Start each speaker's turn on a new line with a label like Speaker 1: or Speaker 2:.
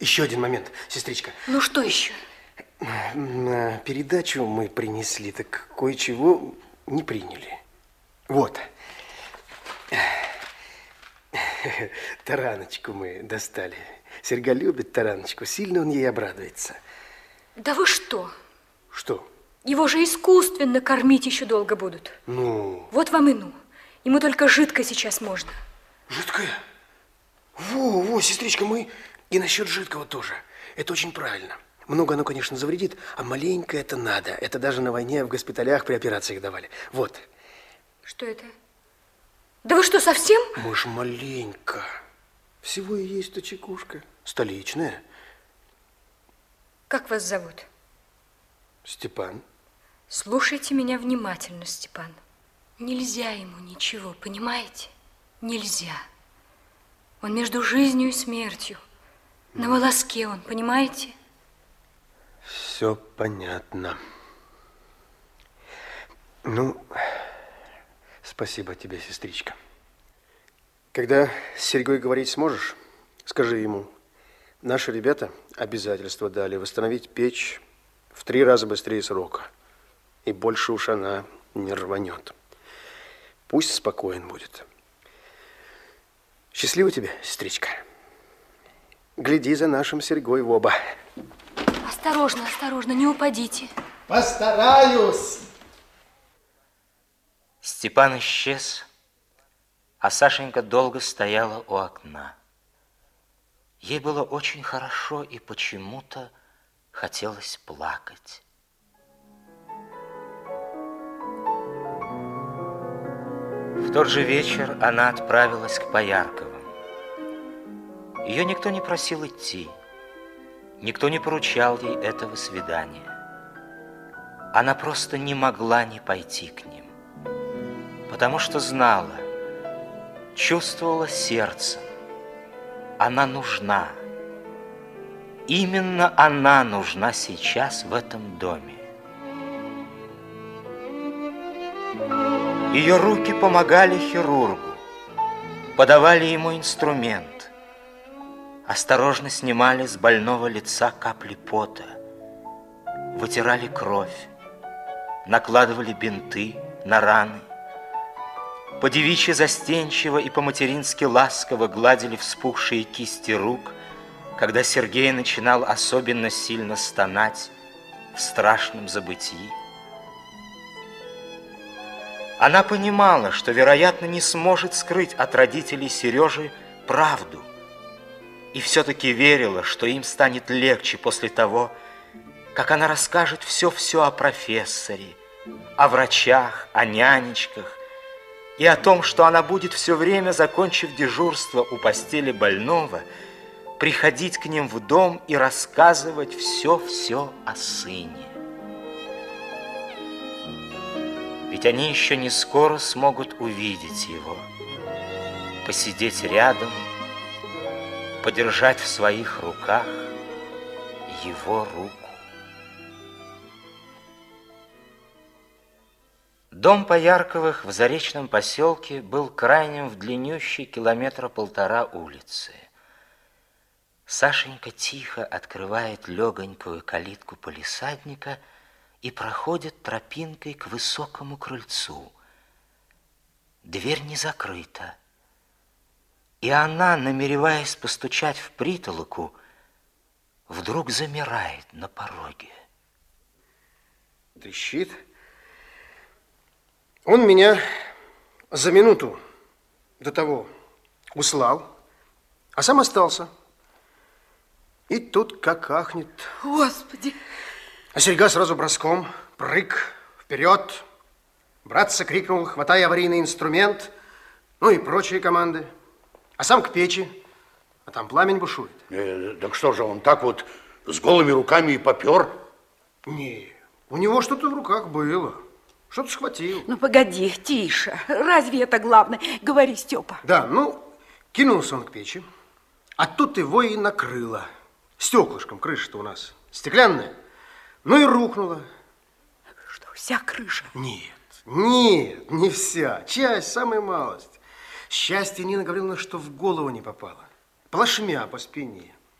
Speaker 1: еще один момент, сестричка.
Speaker 2: Ну, что еще?
Speaker 1: На передачу мы принесли, так кое-чего не приняли. Вот. Тараночку мы достали. Серега любит тараночку. Сильно он ей обрадуется.
Speaker 2: Да вы что?
Speaker 1: Что?
Speaker 2: Его же искусственно кормить еще долго будут.
Speaker 1: Ну?
Speaker 2: Вот вам и ну. Ему только жидко сейчас можно.
Speaker 1: Жидкое? Во, во, сестричка, мы и насчет жидкого тоже. Это очень правильно. Много оно, конечно, завредит, а маленько это надо. Это даже на войне в госпиталях при операциях давали. Вот.
Speaker 2: Что это? Да вы что, совсем?
Speaker 1: Мы ж маленько. Всего и есть-то чекушка. Столичная.
Speaker 2: Как вас зовут?
Speaker 1: Степан.
Speaker 2: Слушайте меня внимательно, Степан. Нельзя ему ничего, понимаете? Нельзя. Он между жизнью и смертью. На волоске он, понимаете?
Speaker 1: Все понятно. Ну, спасибо тебе, сестричка. Когда с Серегой говорить сможешь, скажи ему, наши ребята обязательства дали восстановить печь в три раза быстрее срока. И больше уж она не рванет. Пусть спокоен будет. Счастливо тебе, сестричка. Гляди за нашим Серегой в оба.
Speaker 2: Осторожно, осторожно, не упадите.
Speaker 3: Постараюсь.
Speaker 4: Степан исчез, а Сашенька долго стояла у окна. Ей было очень хорошо и почему-то хотелось плакать. Тот же вечер она отправилась к Поярковым. Ее никто не просил идти, никто не поручал ей этого свидания. Она просто не могла не пойти к ним, потому что знала, чувствовала сердцем, она нужна. Именно она нужна сейчас в этом доме. Ее руки помогали хирургу, подавали ему инструмент, осторожно снимали с больного лица капли пота, вытирали кровь, накладывали бинты на раны, по-девичьи застенчиво и по-матерински ласково гладили вспухшие кисти рук, когда Сергей начинал особенно сильно стонать в страшном забытии. Она понимала, что, вероятно, не сможет скрыть от родителей Сережи правду. И все-таки верила, что им станет легче после того, как она расскажет все-все о профессоре, о врачах, о нянечках, и о том, что она будет все время, закончив дежурство у постели больного, приходить к ним в дом и рассказывать все-все о сыне. Ведь они еще не скоро смогут увидеть его, посидеть рядом, подержать в своих руках его руку. Дом Поярковых в Заречном поселке был крайним в длиннющей километра полтора улицы. Сашенька тихо открывает легонькую калитку полисадника – и проходит тропинкой к высокому крыльцу. Дверь не закрыта, и она, намереваясь постучать в притолоку, вдруг замирает на пороге.
Speaker 1: Трещит. Он меня за минуту до того услал, а сам остался. И тут как ахнет.
Speaker 2: Господи!
Speaker 1: А серьга сразу броском, прыг, вперед. Братца крикнул, хватая аварийный инструмент, ну и прочие команды. А сам к печи, а там пламень бушует.
Speaker 3: Э, так что же, он так вот с голыми руками и попер?
Speaker 1: Не, у него что-то в руках было. Что-то схватил.
Speaker 5: Ну, погоди, тише. Разве это главное? Говори, Степа.
Speaker 1: Да, ну, кинулся он к печи, а тут его и накрыло. Стеклышком крыша-то у нас стеклянная. Ну и рухнула.
Speaker 5: Что, вся крыша?
Speaker 1: Нет, нет, не вся. Часть, самая малость. Счастье Нина говорила, что в голову не попало. Плашмя по спине.